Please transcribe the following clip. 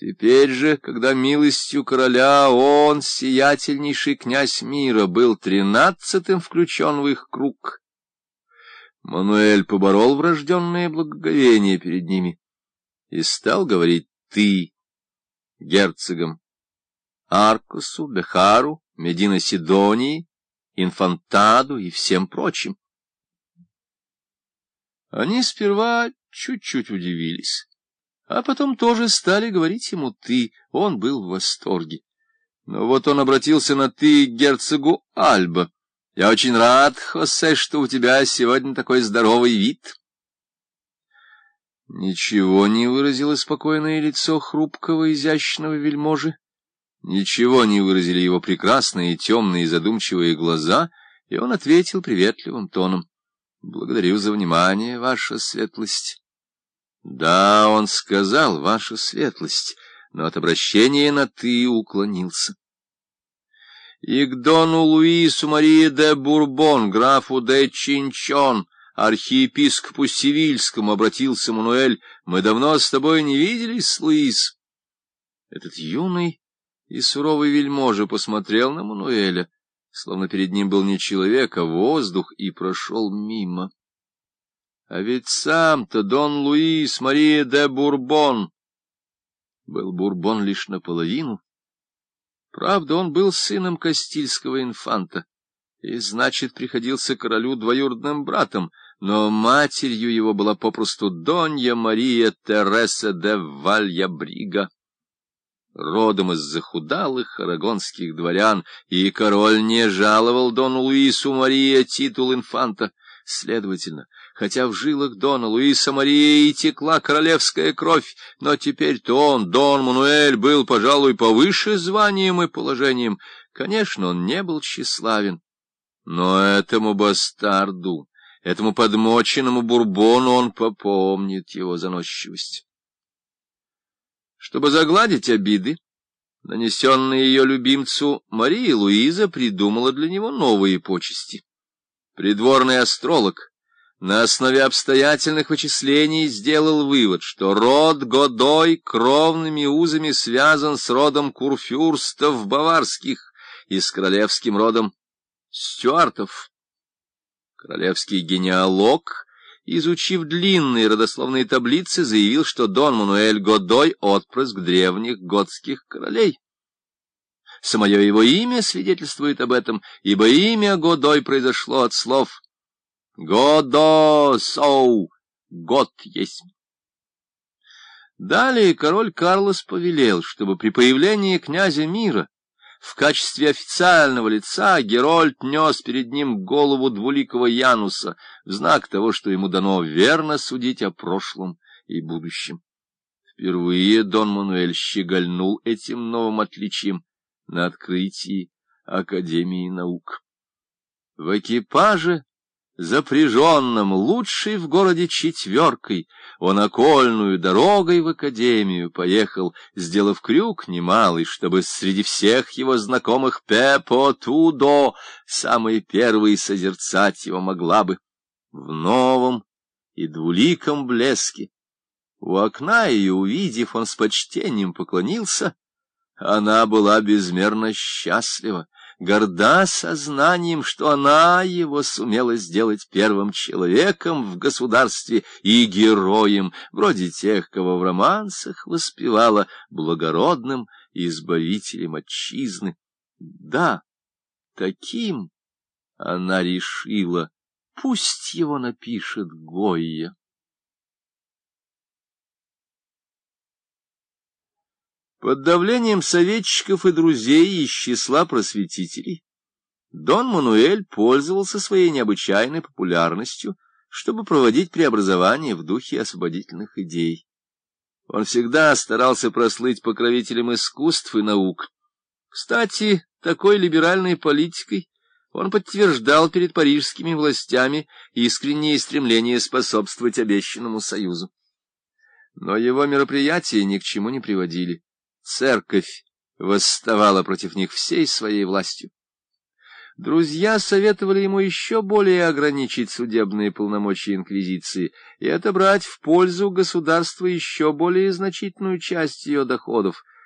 Теперь же, когда милостью короля он, сиятельнейший князь мира, был тринадцатым включен в их круг, Мануэль поборол врожденное благоговение перед ними и стал говорить «ты» герцогам Аркусу, Бехару, Медино-Сидонии, Инфантаду и всем прочим. Они сперва чуть-чуть удивились, а потом тоже стали говорить ему «ты». Он был в восторге. Но вот он обратился на «ты» герцогу Альба. «Я очень рад, Хосе, что у тебя сегодня такой здоровый вид». Ничего не выразило спокойное лицо хрупкого, изящного вельможи. Ничего не выразили его прекрасные, темные, задумчивые глаза, и он ответил приветливым тоном. — Благодарю за внимание, ваша светлость. — Да, он сказал, ваша светлость, но от обращения на «ты» уклонился. И к дону Луису Марии де Бурбон, графу де Чинчон, архиепископу Сивильскому обратился Мануэль, мы давно с тобой не виделись, Луис. Этот юный и суровый вельможа посмотрел на Мануэля, словно перед ним был не человек, а воздух, и прошел мимо. А ведь сам-то Дон Луис Мария де Бурбон был Бурбон лишь наполовину. Правда, он был сыном Кастильского инфанта, и, значит, приходился королю двоюродным братом, но матерью его была попросту Донья Мария Тереса де Вальябрига родом из захудалых арагонских дворян, и король не жаловал Дону Луису Мария титул инфанта. Следовательно, хотя в жилах Дона Луиса Мария и текла королевская кровь, но теперь-то он, Дон Мануэль, был, пожалуй, повыше званием и положением. Конечно, он не был тщеславен, но этому бастарду, этому подмоченному бурбону он попомнит его заносчивость. Чтобы загладить обиды, нанесенные ее любимцу, Мария Луиза придумала для него новые почести. Придворный астролог на основе обстоятельных вычислений сделал вывод, что род Годой кровными узами связан с родом курфюрстов баварских и с королевским родом стюартов. Королевский генеалог изучив длинные родословные таблицы, заявил, что Дон Мануэль Годой — отпрыск древних готских королей. Самое его имя свидетельствует об этом, ибо имя Годой произошло от слов «Годо-соу» — «год есть». Далее король Карлос повелел, чтобы при появлении князя мира в качестве официального лица Герольд нес перед ним голову двуликого Януса в знак того, что ему дано верно судить о прошлом и будущем. Впервые Дон Мануэль щегольнул этим новым отличием на открытии Академии наук. В экипаже запряженным лучшей в городе четверкой, он окольную дорогой в академию поехал, сделав крюк немалый, чтобы среди всех его знакомых Пепо Тудо самый первый созерцать его могла бы в новом и двуликом блеске. У окна ее увидев, он с почтением поклонился. Она была безмерно счастлива горда сознанием, что она его сумела сделать первым человеком в государстве и героем, вроде тех, кого в романсах воспевала благородным избавителем отчизны. Да, таким она решила, пусть его напишет Гойя. Под давлением советчиков и друзей из числа просветителей Дон Мануэль пользовался своей необычайной популярностью, чтобы проводить преобразования в духе освободительных идей. Он всегда старался прослыть покровителем искусств и наук. Кстати, такой либеральной политикой он подтверждал перед парижскими властями искреннее стремление способствовать обещанному союзу. Но его мероприятия ни к чему не приводили. Церковь восставала против них всей своей властью. Друзья советовали ему еще более ограничить судебные полномочия инквизиции и отобрать в пользу государства еще более значительную часть ее доходов.